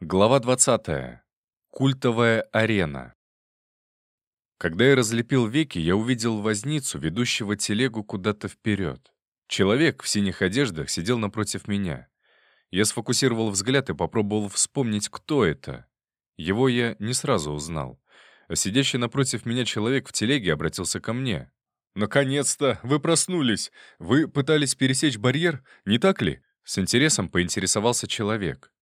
Глава 20. Культовая арена. Когда я разлепил веки, я увидел возницу, ведущего телегу куда-то вперед. Человек в синих одеждах сидел напротив меня. Я сфокусировал взгляд и попробовал вспомнить, кто это. Его я не сразу узнал. А сидящий напротив меня человек в телеге обратился ко мне. «Наконец-то! Вы проснулись! Вы пытались пересечь барьер, не так ли?» С интересом поинтересовался человек.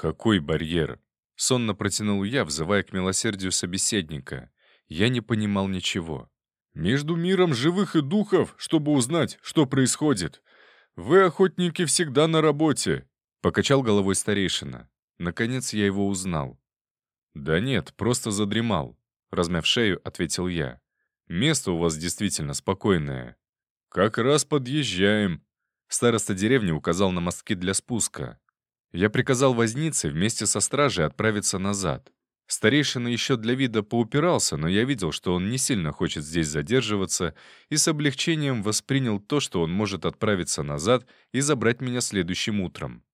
«Какой барьер?» — сонно протянул я, взывая к милосердию собеседника. Я не понимал ничего. «Между миром живых и духов, чтобы узнать, что происходит. Вы, охотники, всегда на работе», — покачал головой старейшина. Наконец я его узнал. «Да нет, просто задремал», — размяв шею, ответил я. Место у вас действительно спокойное. Как раз подъезжаем. Староста деревни указал на мостки для спуска. Я приказал вознице вместе со стражей отправиться назад. Старейшина еще для вида поупирался, но я видел, что он не сильно хочет здесь задерживаться, и с облегчением воспринял то, что он может отправиться назад и забрать меня следующим утром.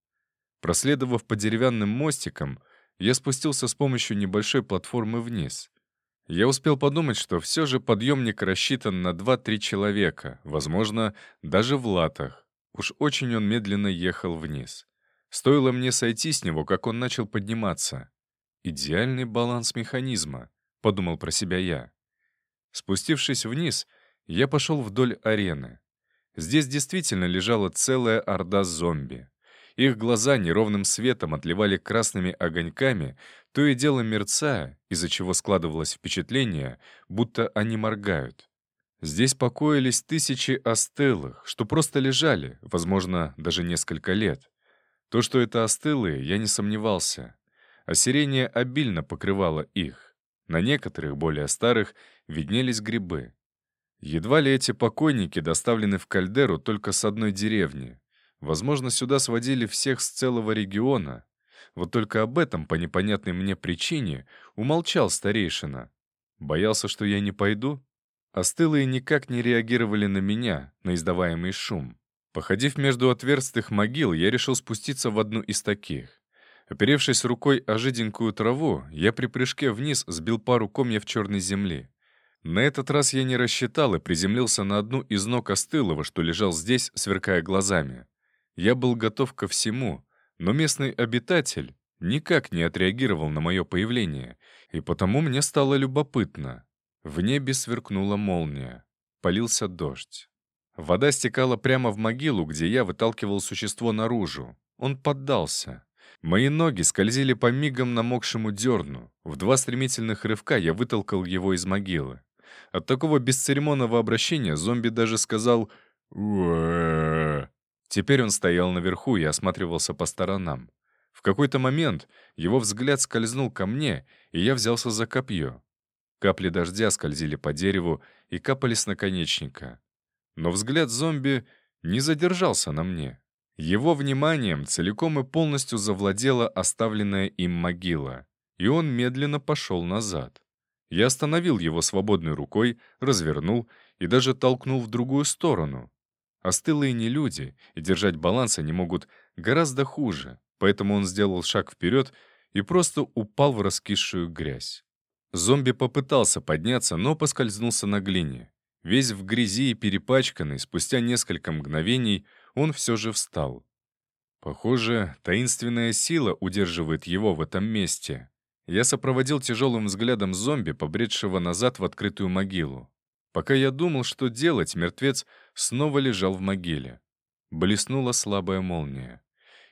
Проследовав по деревянным мостикам, я спустился с помощью небольшой платформы вниз. Я успел подумать, что все же подъемник рассчитан на 2-3 человека, возможно, даже в латах. Уж очень он медленно ехал вниз. Стоило мне сойти с него, как он начал подниматься. «Идеальный баланс механизма», — подумал про себя я. Спустившись вниз, я пошел вдоль арены. Здесь действительно лежала целая орда зомби. Их глаза неровным светом отливали красными огоньками, то и дело мерцая, из-за чего складывалось впечатление, будто они моргают. Здесь покоились тысячи остылых, что просто лежали, возможно, даже несколько лет. То, что это остылые, я не сомневался. Осирение обильно покрывало их. На некоторых, более старых, виднелись грибы. Едва ли эти покойники доставлены в кальдеру только с одной деревни. Возможно, сюда сводили всех с целого региона. Вот только об этом, по непонятной мне причине, умолчал старейшина. Боялся, что я не пойду? Остылые никак не реагировали на меня, на издаваемый шум. Походив между отверстых могил, я решил спуститься в одну из таких. Оперевшись рукой о жиденькую траву, я при прыжке вниз сбил пару комьев черной земли. На этот раз я не рассчитал и приземлился на одну из ног остылого, что лежал здесь, сверкая глазами. Я был готов ко всему, но местный обитатель никак не отреагировал на мое появление, и потому мне стало любопытно. В небе сверкнула молния. Полился дождь. Вода стекала прямо в могилу, где я выталкивал существо наружу. Он поддался. Мои ноги скользили по мигом намокшему дерну. В два стремительных рывка я вытолкал его из могилы. От такого бесцеремонного обращения зомби даже сказал «Уэ». Теперь он стоял наверху и осматривался по сторонам. В какой-то момент его взгляд скользнул ко мне, и я взялся за копье. Капли дождя скользили по дереву и капали с наконечника. Но взгляд зомби не задержался на мне. Его вниманием целиком и полностью завладела оставленная им могила, и он медленно пошел назад. Я остановил его свободной рукой, развернул и даже толкнул в другую сторону, Остылые не люди, и держать баланс они могут гораздо хуже, поэтому он сделал шаг вперед и просто упал в раскисшую грязь. Зомби попытался подняться, но поскользнулся на глине. Весь в грязи и перепачканный, спустя несколько мгновений он все же встал. Похоже, таинственная сила удерживает его в этом месте. Я сопроводил тяжелым взглядом зомби, побредшего назад в открытую могилу. Пока я думал, что делать, мертвец снова лежал в могиле. Блеснула слабая молния.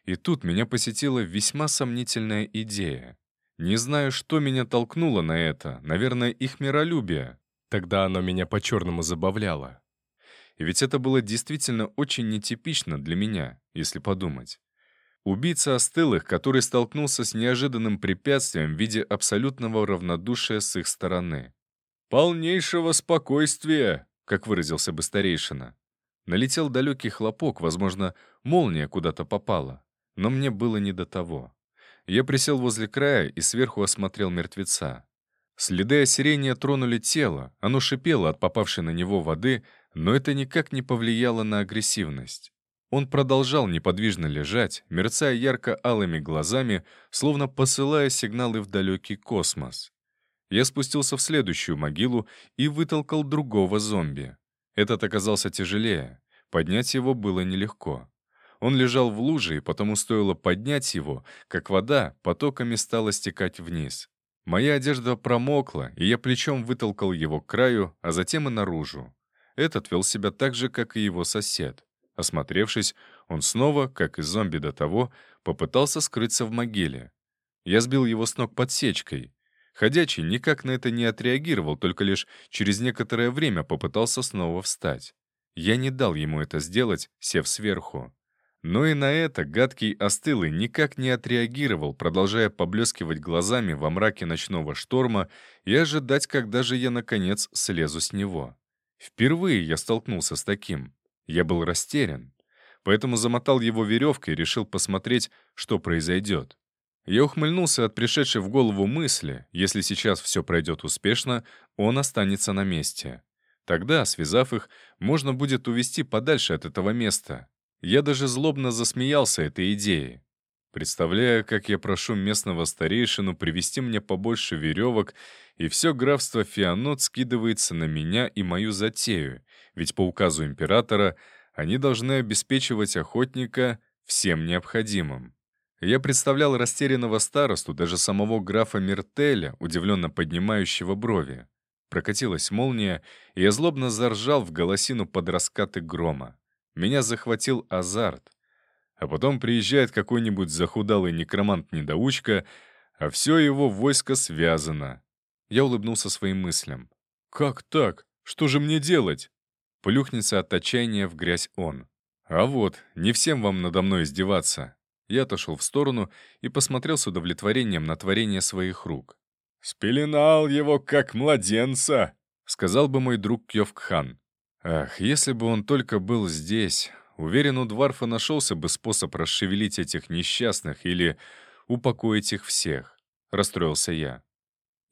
И тут меня посетила весьма сомнительная идея. Не знаю, что меня толкнуло на это, наверное, их миролюбие. Тогда оно меня по-черному забавляло. Ведь это было действительно очень нетипично для меня, если подумать. Убийца остылых, который столкнулся с неожиданным препятствием в виде абсолютного равнодушия с их стороны. «Полнейшего спокойствия», как выразился бы старейшина. Налетел далекий хлопок, возможно, молния куда-то попала. Но мне было не до того. Я присел возле края и сверху осмотрел мертвеца. Следы осирения тронули тело, оно шипело от попавшей на него воды, но это никак не повлияло на агрессивность. Он продолжал неподвижно лежать, мерцая ярко-алыми глазами, словно посылая сигналы в далекий космос. Я спустился в следующую могилу и вытолкал другого зомби. Этот оказался тяжелее. Поднять его было нелегко. Он лежал в луже, и потому стоило поднять его, как вода потоками стала стекать вниз. Моя одежда промокла, и я плечом вытолкал его к краю, а затем и наружу. Этот вел себя так же, как и его сосед. Осмотревшись, он снова, как и зомби до того, попытался скрыться в могиле. Я сбил его с ног подсечкой. Ходячий никак на это не отреагировал, только лишь через некоторое время попытался снова встать. Я не дал ему это сделать, сев сверху. Но и на это гадкий остылый никак не отреагировал, продолжая поблескивать глазами во мраке ночного шторма и ожидать, когда же я, наконец, слезу с него. Впервые я столкнулся с таким. Я был растерян. Поэтому замотал его веревкой и решил посмотреть, что произойдет. Я ухмыльнулся от пришедшей в голову мысли, если сейчас все пройдет успешно, он останется на месте. Тогда, связав их, можно будет увести подальше от этого места. Я даже злобно засмеялся этой идее. Представляя, как я прошу местного старейшину привести мне побольше веревок, и все графство Фианот скидывается на меня и мою затею, ведь по указу императора они должны обеспечивать охотника всем необходимым. Я представлял растерянного старосту, даже самого графа Мертеля, удивленно поднимающего брови. Прокатилась молния, и я злобно заржал в голосину под раскаты грома. Меня захватил азарт. А потом приезжает какой-нибудь захудалый некромант-недоучка, а все его войско связано. Я улыбнулся своим мыслям. «Как так? Что же мне делать?» Плюхнется от отчаяния в грязь он. «А вот, не всем вам надо мной издеваться». Я отошел в сторону и посмотрел с удовлетворением на творение своих рук. «Спеленал его, как младенца», — сказал бы мой друг Кьёвкхан. Ах, если бы он только был здесь, уверен, у Дварфа нашелся бы способ расшевелить этих несчастных или упокоить их всех. Расстроился я.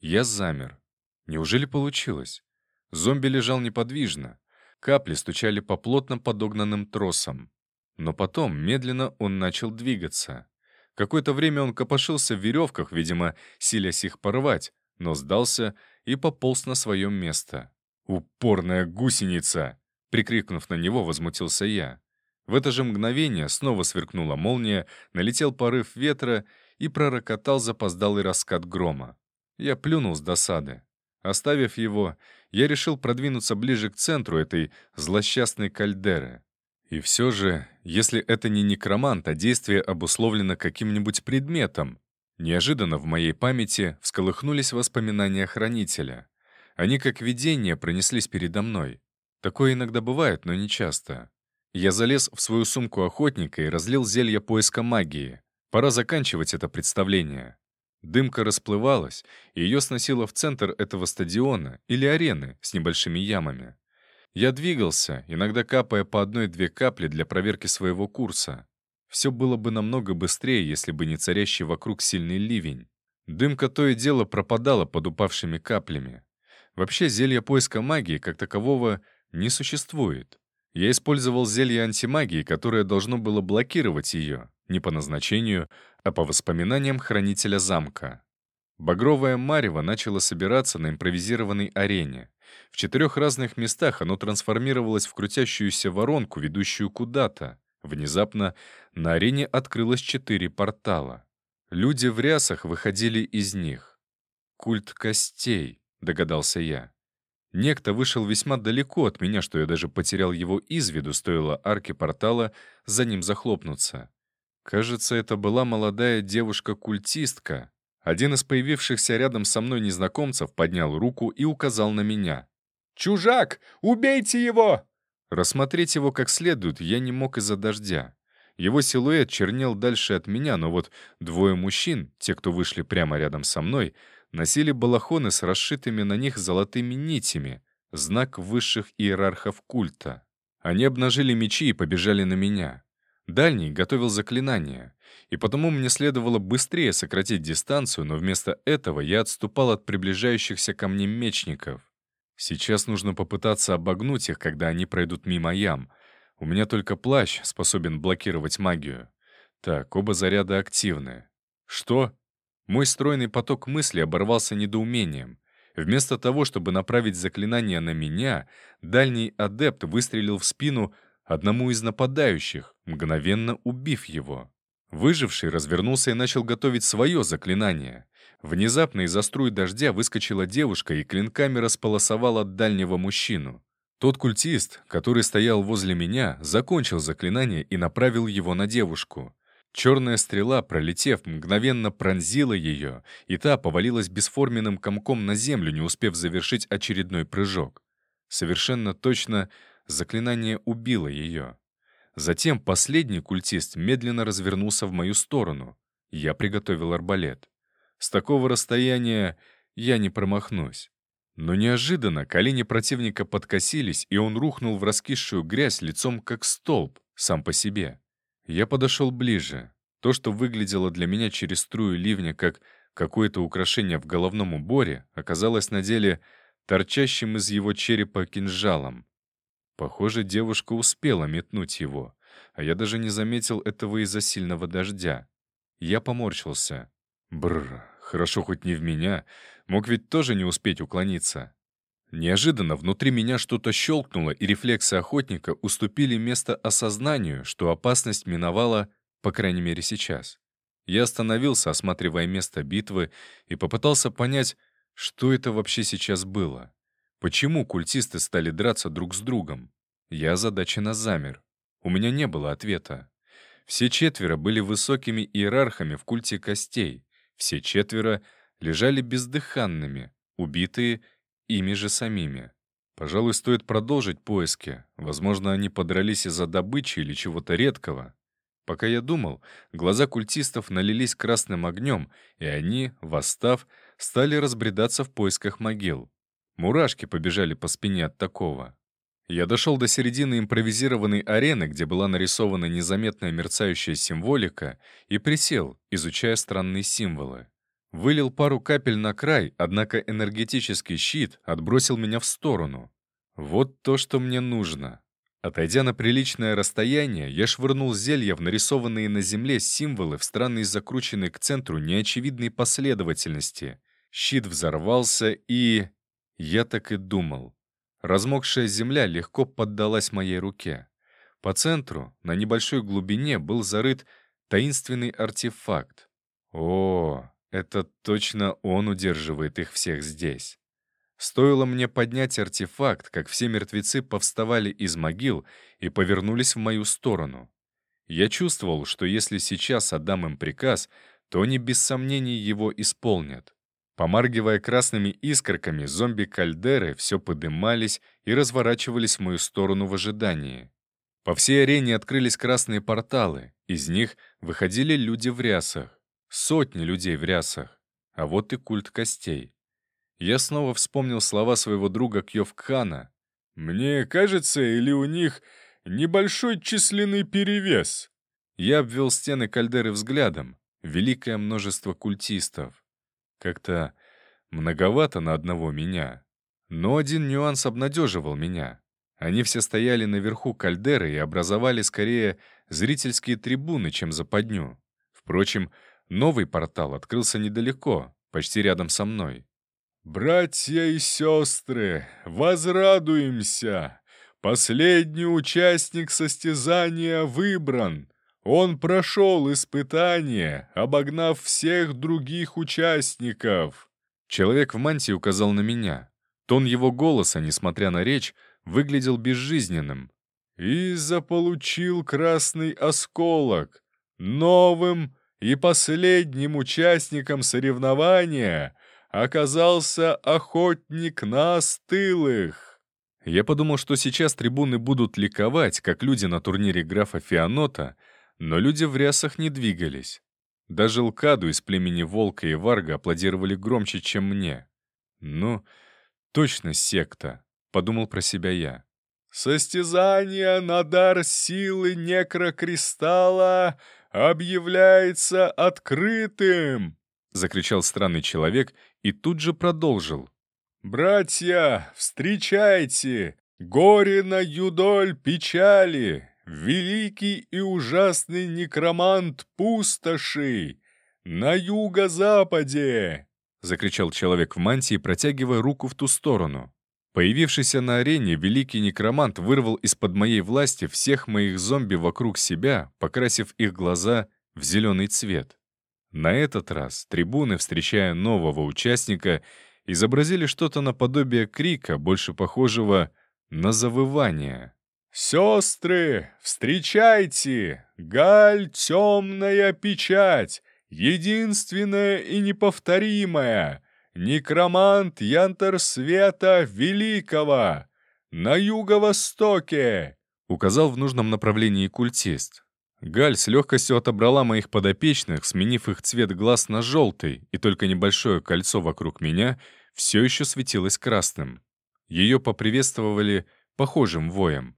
Я замер. Неужели получилось? Зомби лежал неподвижно. Капли стучали по плотно подогнанным тросам. Но потом медленно он начал двигаться. Какое-то время он копошился в веревках, видимо, силясь их порвать, но сдался и пополз на свое место. «Упорная гусеница!» Прикрикнув на него, возмутился я. В это же мгновение снова сверкнула молния, налетел порыв ветра и пророкотал запоздалый раскат грома. Я плюнул с досады. Оставив его, я решил продвинуться ближе к центру этой злосчастной кальдеры. И все же, если это не некромант, а действие обусловлено каким-нибудь предметом, неожиданно в моей памяти всколыхнулись воспоминания хранителя. Они как видение пронеслись передо мной. Такое иногда бывает, но не часто. Я залез в свою сумку охотника и разлил зелье поиска магии. Пора заканчивать это представление. Дымка расплывалась, и ее сносило в центр этого стадиона или арены с небольшими ямами. Я двигался, иногда капая по одной-две капли для проверки своего курса. Все было бы намного быстрее, если бы не царящий вокруг сильный ливень. Дымка то и дело пропадала под упавшими каплями. Вообще зелья поиска магии как такового не существует. Я использовал зелье антимагии, которое должно было блокировать ее, не по назначению, а по воспоминаниям хранителя замка. Багровое марево начало собираться на импровизированной арене. В четырех разных местах оно трансформировалось в крутящуюся воронку, ведущую куда-то. Внезапно на арене открылось четыре портала. Люди в рясах выходили из них. Культ костей догадался я. Некто вышел весьма далеко от меня, что я даже потерял его из виду, стоило арке портала за ним захлопнуться. Кажется, это была молодая девушка-культистка. Один из появившихся рядом со мной незнакомцев поднял руку и указал на меня. «Чужак! Убейте его!» Рассмотреть его как следует я не мог из-за дождя. Его силуэт чернел дальше от меня, но вот двое мужчин, те, кто вышли прямо рядом со мной, носили балахоны с расшитыми на них золотыми нитями, знак высших иерархов культа. Они обнажили мечи и побежали на меня. Дальний готовил заклинание, и потому мне следовало быстрее сократить дистанцию, но вместо этого я отступал от приближающихся ко мне мечников. Сейчас нужно попытаться обогнуть их, когда они пройдут мимо ям. У меня только плащ способен блокировать магию. Так, оба заряда активны. Что? Мой стройный поток мысли оборвался недоумением. Вместо того, чтобы направить заклинание на меня, дальний адепт выстрелил в спину одному из нападающих, мгновенно убив его. Выживший развернулся и начал готовить свое заклинание. Внезапно из-за струй дождя выскочила девушка и клинками располосовала дальнего мужчину. Тот культист, который стоял возле меня, закончил заклинание и направил его на девушку. Черная стрела, пролетев, мгновенно пронзила ее, и та повалилась бесформенным комком на землю, не успев завершить очередной прыжок. Совершенно точно заклинание убило ее. Затем последний культист медленно развернулся в мою сторону. Я приготовил арбалет. С такого расстояния я не промахнусь. Но неожиданно колени противника подкосились, и он рухнул в раскисшую грязь лицом как столб, сам по себе. Я подошел ближе. То, что выглядело для меня через струю ливня как какое-то украшение в головном уборе, оказалось на деле торчащим из его черепа кинжалом. Похоже, девушка успела метнуть его, а я даже не заметил этого из-за сильного дождя. Я поморщился. Бррр, хорошо хоть не в меня. Мог ведь тоже не успеть уклониться. Неожиданно внутри меня что-то щелкнуло, и рефлексы охотника уступили место осознанию, что опасность миновала, по крайней мере сейчас. Я остановился, осматривая место битвы, и попытался понять, что это вообще сейчас было. Почему культисты стали драться друг с другом? Я озадаченно замер. У меня не было ответа. Все четверо были высокими иерархами в культе костей. Все четверо лежали бездыханными, убитые ими же самими. Пожалуй, стоит продолжить поиски. Возможно, они подрались из-за добычи или чего-то редкого. Пока я думал, глаза культистов налились красным огнем, и они, восстав, стали разбредаться в поисках могил. Мурашки побежали по спине от такого. Я дошел до середины импровизированной арены, где была нарисована незаметная мерцающая символика, и присел, изучая странные символы. Вылил пару капель на край, однако энергетический щит отбросил меня в сторону. Вот то, что мне нужно. Отойдя на приличное расстояние, я швырнул зелья в нарисованные на земле символы в странной закрученной к центру неочевидной последовательности. Щит взорвался и... Я так и думал. Размокшая земля легко поддалась моей руке. По центру, на небольшой глубине, был зарыт таинственный артефакт. О, это точно он удерживает их всех здесь. Стоило мне поднять артефакт, как все мертвецы повставали из могил и повернулись в мою сторону. Я чувствовал, что если сейчас отдам им приказ, то они без сомнений его исполнят. Помаргивая красными искорками, зомби-кальдеры все подымались и разворачивались в мою сторону в ожидании. По всей арене открылись красные порталы, из них выходили люди в рясах. Сотни людей в рясах. А вот и культ костей. Я снова вспомнил слова своего друга Кьёвкхана. «Мне кажется, или у них небольшой численный перевес?» Я обвел стены кальдеры взглядом. Великое множество культистов. Как-то многовато на одного меня. Но один нюанс обнадеживал меня. Они все стояли наверху кальдеры и образовали скорее зрительские трибуны, чем западню. Впрочем, новый портал открылся недалеко, почти рядом со мной. «Братья и сестры, возрадуемся! Последний участник состязания выбран. Он прошел испытание, обогнав всех других участников. Человек в мантии указал на меня. Тон его голоса, несмотря на речь, выглядел безжизненным. И заполучил красный осколок. Новым и последним участником соревнования оказался охотник на остылых. Я подумал, что сейчас трибуны будут ликовать, как люди на турнире графа Фианота — но люди в рясах не двигались. Даже Лкаду из племени Волка и Варга аплодировали громче, чем мне. «Ну, точно секта», — подумал про себя я. «Состязание на дар силы некрокристалла объявляется открытым!» — закричал странный человек и тут же продолжил. «Братья, встречайте! Горе на юдоль печали! Великий и ужасный некромант пустоши! На юго-западе!» — закричал человек в мантии, протягивая руку в ту сторону. Появившийся на арене великий некромант вырвал из-под моей власти всех моих зомби вокруг себя, покрасив их глаза в зеленый цвет. На этот раз трибуны, встречая нового участника, изобразили что-то наподобие крика, больше похожего на завывание. «Сестры, встречайте! Галь — темная печать! единственное и неповторимое, некромант Янтер Света Великого, на юго-востоке!» Указал в нужном направлении культист. Галь с легкостью отобрала моих подопечных, сменив их цвет глаз на желтый, и только небольшое кольцо вокруг меня все еще светилось красным. Ее поприветствовали похожим воем.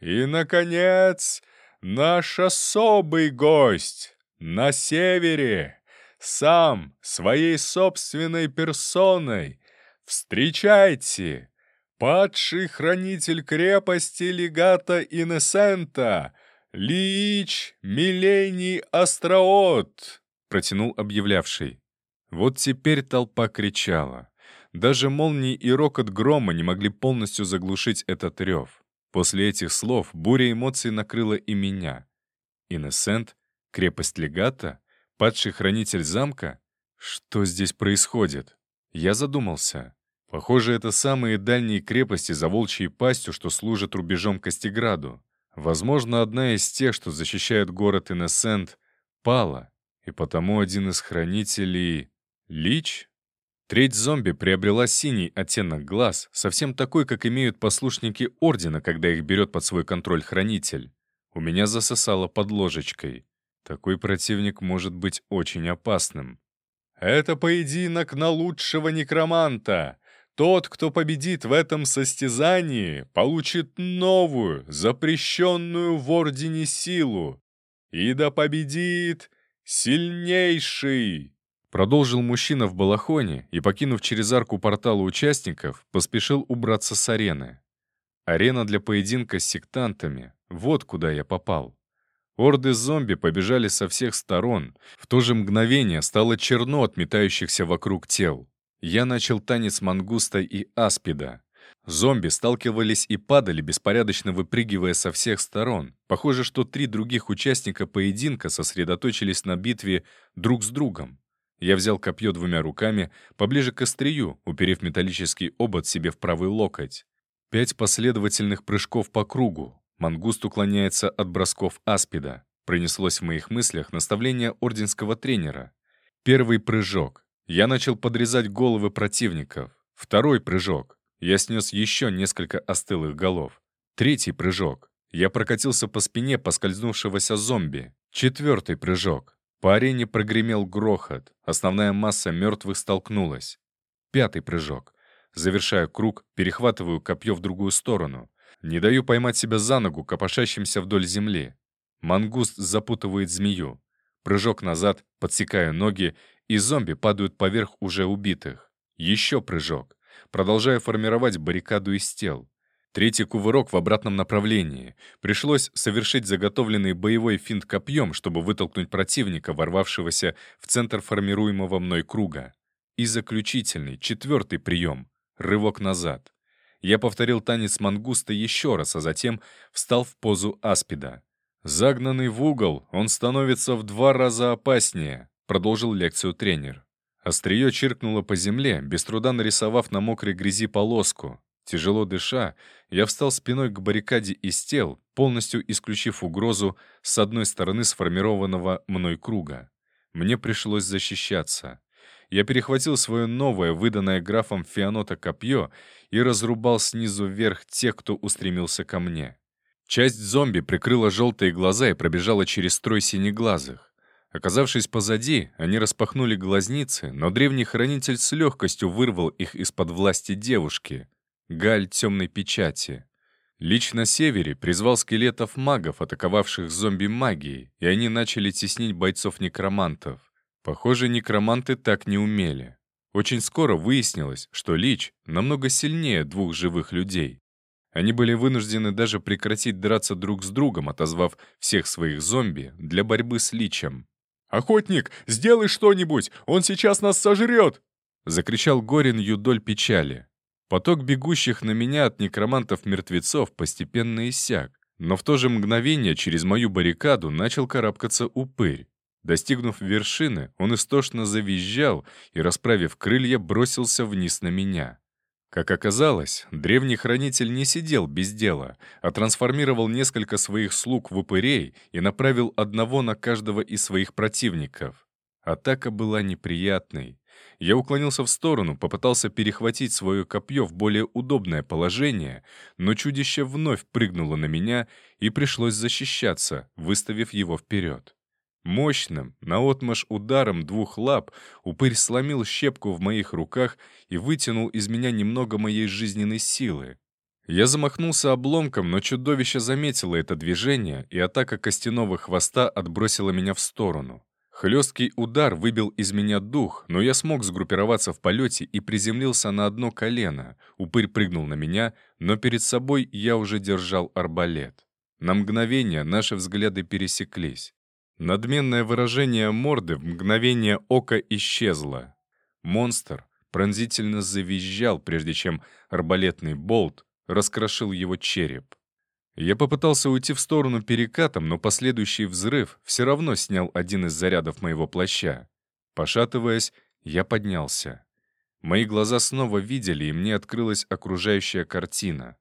«И, наконец, наш особый гость!» на севере, сам, своей собственной персоной. Встречайте! Падший хранитель крепости легата Инесента, Лич Милений Астроот!» — протянул объявлявший. Вот теперь толпа кричала. Даже молнии и рокот грома не могли полностью заглушить этот рев. После этих слов буря эмоций накрыла и меня. Инесент Крепость легата? Падший хранитель замка? Что здесь происходит? Я задумался. Похоже, это самые дальние крепости за волчьей пастью, что служат рубежом Костеграду. Возможно, одна из тех, что защищают город Инесент, пала, и потому один из хранителей — Лич? Треть зомби приобрела синий оттенок глаз, совсем такой, как имеют послушники Ордена, когда их берет под свой контроль хранитель. У меня засосало под ложечкой. Такой противник может быть очень опасным. «Это поединок на лучшего некроманта!» Тот, кто победит в этом состязании, получит новую, запрещенную в Ордене силу. И да победит сильнейший!» Продолжил мужчина в балахоне и, покинув через арку портала участников, поспешил убраться с арены. Арена для поединка с сектантами — вот куда я попал. Орды зомби побежали со всех сторон. В то же мгновение стало черно от метающихся вокруг тел. Я начал танец мангуста и аспида. Зомби сталкивались и падали, беспорядочно выпрыгивая со всех сторон. Похоже, что три других участника поединка сосредоточились на битве друг с другом. Я взял копье двумя руками, поближе к острию, уперев металлический обод себе в правый локоть. Пять последовательных прыжков по кругу. Мангуст уклоняется от бросков аспида. Пронеслось в моих мыслях наставление орденского тренера. Первый прыжок. Я начал подрезать головы противников. Второй прыжок. Я снес еще несколько остылых голов. Третий прыжок. Я прокатился по спине поскользнувшегося зомби. Четвертый прыжок. По арене прогремел грохот. Основная масса мертвых столкнулась. Пятый прыжок. Завершая круг, перехватываю копье в другую сторону. Не даю поймать себя за ногу, копошащимся вдоль земли. Мангуст запутывает змею. Прыжок назад, подсекаю ноги, и зомби падают поверх уже убитых. Еще прыжок. Продолжаю формировать баррикаду из тел. Третий кувырок в обратном направлении. Пришлось совершить заготовленный боевой финт копьем, чтобы вытолкнуть противника, ворвавшегося в центр формируемого мной круга. И заключительный, четвертый прием — рывок назад. Я повторил танец мангуста еще раз, а затем встал в позу аспида. «Загнанный в угол, он становится в два раза опаснее», — продолжил лекцию тренер. Острие чиркнуло по земле, без труда нарисовав на мокрой грязи полоску. Тяжело дыша, я встал спиной к баррикаде из тел, полностью исключив угрозу с одной стороны сформированного мной круга. Мне пришлось защищаться. Я перехватил свое новое, выданное графом Фианота копье и разрубал снизу вверх тех, кто устремился ко мне. Часть зомби прикрыла желтые глаза и пробежала через строй синеглазых. Оказавшись позади, они распахнули глазницы, но древний хранитель с легкостью вырвал их из-под власти девушки. Галь темной печати. Лично на севере призвал скелетов-магов, атаковавших зомби магией, и они начали теснить бойцов-некромантов. Похоже, некроманты так не умели. Очень скоро выяснилось, что Лич намного сильнее двух живых людей. Они были вынуждены даже прекратить драться друг с другом, отозвав всех своих зомби для борьбы с личем. «Охотник, сделай что-нибудь! Он сейчас нас сожрет!» — закричал Горин юдоль печали. Поток бегущих на меня от некромантов-мертвецов постепенно иссяк, но в то же мгновение через мою баррикаду начал карабкаться упырь. Достигнув вершины, он истошно завизжал и, расправив крылья, бросился вниз на меня. Как оказалось, древний хранитель не сидел без дела, а трансформировал несколько своих слуг в упырей и направил одного на каждого из своих противников. Атака была неприятной. Я уклонился в сторону, попытался перехватить свое копье в более удобное положение, но чудище вновь прыгнуло на меня, и пришлось защищаться, выставив его вперед. Мощным, наотмашь ударом двух лап упырь сломил щепку в моих руках и вытянул из меня немного моей жизненной силы. Я замахнулся обломком, но чудовище заметило это движение, и атака костяного хвоста отбросила меня в сторону. Хлесткий удар выбил из меня дух, но я смог сгруппироваться в полете и приземлился на одно колено. Упырь прыгнул на меня, но перед собой я уже держал арбалет. На мгновение наши взгляды пересеклись. Надменное выражение морды в мгновение ока исчезло. Монстр пронзительно завизжал, прежде чем арбалетный болт раскрошил его череп. Я попытался уйти в сторону перекатом, но последующий взрыв все равно снял один из зарядов моего плаща. Пошатываясь, я поднялся. Мои глаза снова видели, и мне открылась окружающая картина.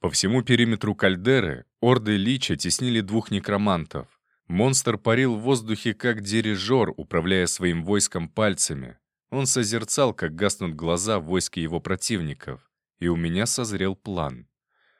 По всему периметру кальдеры орды лича теснили двух некромантов. Монстр парил в воздухе как дирижер, управляя своим войском пальцами. Он созерцал, как гаснут глаза в войске его противников. И у меня созрел план.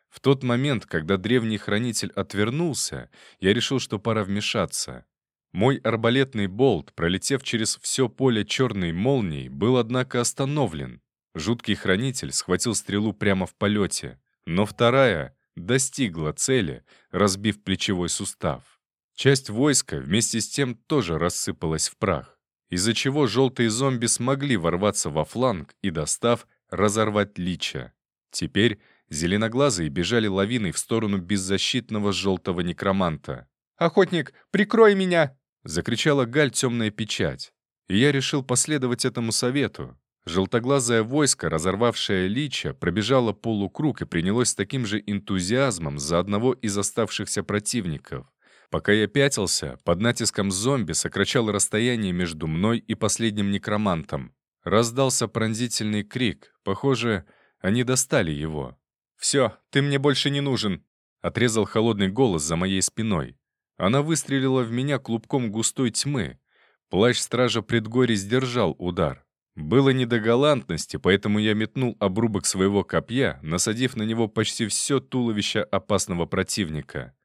В тот момент, когда древний хранитель отвернулся, я решил, что пора вмешаться. Мой арбалетный болт, пролетев через все поле черной молнии, был, однако, остановлен. Жуткий хранитель схватил стрелу прямо в полете, но вторая достигла цели, разбив плечевой сустав. Часть войска вместе с тем тоже рассыпалась в прах, из-за чего желтые зомби смогли ворваться во фланг и, достав, разорвать лича. Теперь зеленоглазые бежали лавиной в сторону беззащитного желтого некроманта. «Охотник, прикрой меня!» — закричала Галь темная печать. И я решил последовать этому совету. Желтоглазое войско, разорвавшее лича, пробежало полукруг и принялось с таким же энтузиазмом за одного из оставшихся противников. Пока я пятился, под натиском зомби сокращал расстояние между мной и последним некромантом. Раздался пронзительный крик. Похоже, они достали его. «Все, ты мне больше не нужен!» Отрезал холодный голос за моей спиной. Она выстрелила в меня клубком густой тьмы. Плащ стража предгорий сдержал удар. Было не до галантности, поэтому я метнул обрубок своего копья, насадив на него почти все туловище опасного противника.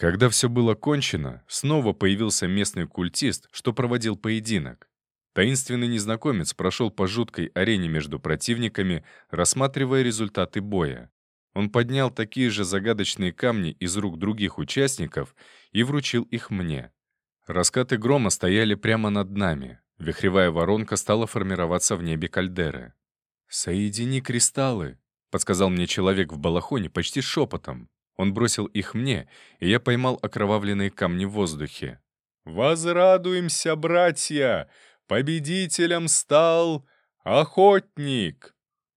Когда все было кончено, снова появился местный культист, что проводил поединок. Таинственный незнакомец прошел по жуткой арене между противниками, рассматривая результаты боя. Он поднял такие же загадочные камни из рук других участников и вручил их мне. Раскаты грома стояли прямо над нами. Вихревая воронка стала формироваться в небе кальдеры. «Соедини кристаллы», — подсказал мне человек в балахоне почти шепотом. Он бросил их мне, и я поймал окровавленные камни в воздухе. «Возрадуемся, братья! Победителем стал охотник!»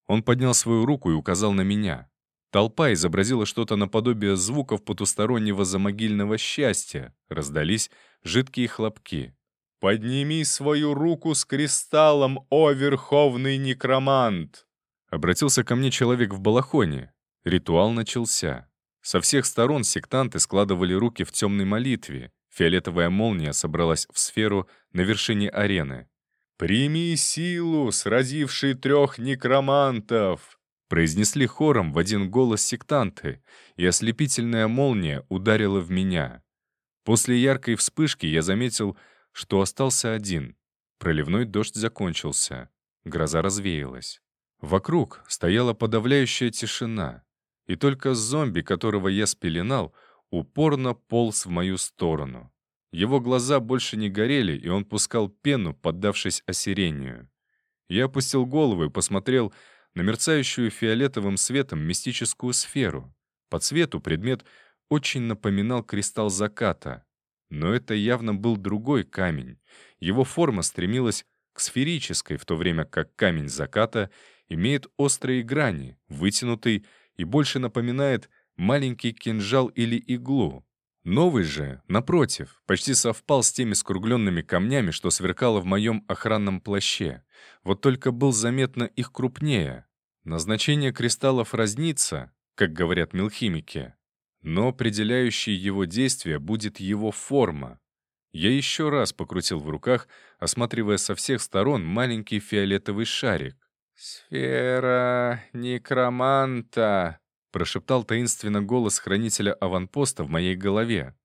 Он поднял свою руку и указал на меня. Толпа изобразила что-то наподобие звуков потустороннего замогильного счастья. Раздались жидкие хлопки. «Подними свою руку с кристаллом, о верховный некромант!» Обратился ко мне человек в балахоне. Ритуал начался. Со всех сторон сектанты складывали руки в темной молитве. Фиолетовая молния собралась в сферу на вершине арены. «Прими силу, сразивший трех некромантов!» Произнесли хором в один голос сектанты, и ослепительная молния ударила в меня. После яркой вспышки я заметил, что остался один. Проливной дождь закончился. Гроза развеялась. Вокруг стояла подавляющая тишина и только зомби, которого я спеленал, упорно полз в мою сторону. Его глаза больше не горели, и он пускал пену, поддавшись осирению. Я опустил голову и посмотрел на мерцающую фиолетовым светом мистическую сферу. По цвету предмет очень напоминал кристалл заката. Но это явно был другой камень. Его форма стремилась к сферической, в то время как камень заката имеет острые грани, вытянутый и больше напоминает маленький кинжал или иглу. Новый же, напротив, почти совпал с теми скругленными камнями, что сверкало в моем охранном плаще. Вот только был заметно их крупнее. Назначение кристаллов разнится, как говорят мелхимики, но определяющей его действие будет его форма. Я еще раз покрутил в руках, осматривая со всех сторон маленький фиолетовый шарик. «Сфера некроманта», прошептал таинственно голос хранителя аванпоста в моей голове.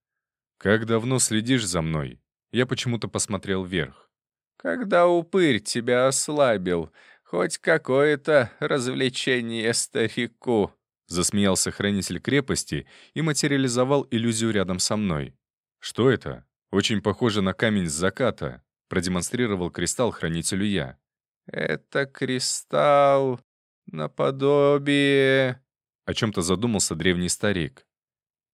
«Как давно следишь за мной?» Я почему-то посмотрел вверх. «Когда упырь тебя ослабил, хоть какое-то развлечение старику», засмеялся хранитель крепости и материализовал иллюзию рядом со мной. «Что это? Очень похоже на камень с заката», продемонстрировал кристалл хранителю я. «Это кристалл наподобие...» О чем-то задумался древний старик.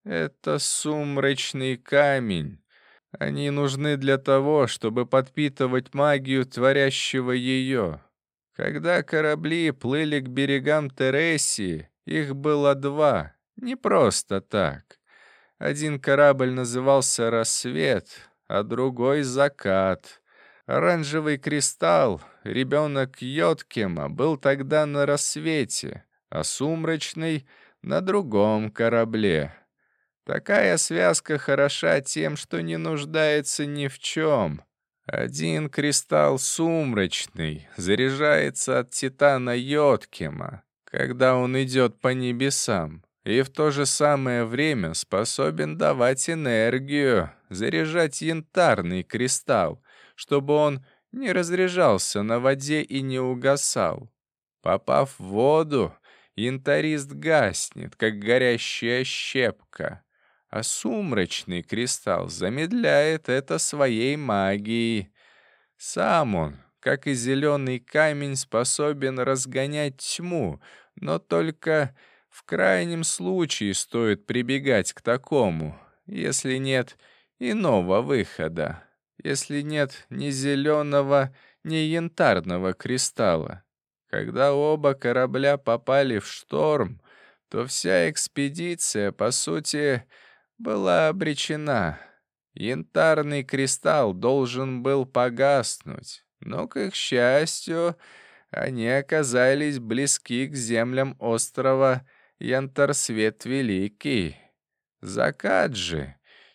«Это сумрачный камень. Они нужны для того, чтобы подпитывать магию творящего ее. Когда корабли плыли к берегам Тересии, их было два, не просто так. Один корабль назывался «Рассвет», а другой «Закат». Оранжевый кристалл, ребенок Йоткема, был тогда на рассвете, а сумрачный — на другом корабле. Такая связка хороша тем, что не нуждается ни в чем. Один кристалл сумрачный заряжается от титана Йоткима, когда он идет по небесам, и в то же самое время способен давать энергию, заряжать янтарный кристалл, чтобы он не разряжался на воде и не угасал. Попав в воду, Янтарист гаснет, как горящая щепка, а сумрачный кристалл замедляет это своей магией. Сам он, как и зеленый камень, способен разгонять тьму, но только в крайнем случае стоит прибегать к такому, если нет иного выхода, если нет ни зеленого, ни янтарного кристалла. Когда оба корабля попали в шторм, то вся экспедиция, по сути, была обречена. Янтарный кристалл должен был погаснуть, но, к их счастью, они оказались близки к землям острова Янтарсвет Великий. Закат же,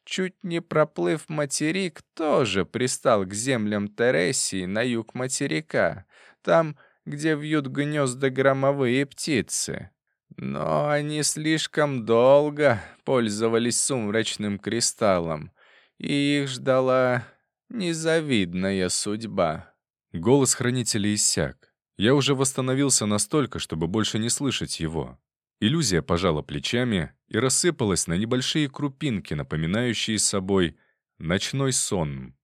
чуть не проплыв материк, тоже пристал к землям Тересии на юг материка. Там где вьют гнезда громовые птицы. Но они слишком долго пользовались сумрачным кристаллом, и их ждала незавидная судьба. Голос хранителя иссяк. Я уже восстановился настолько, чтобы больше не слышать его. Иллюзия пожала плечами и рассыпалась на небольшие крупинки, напоминающие собой ночной сон.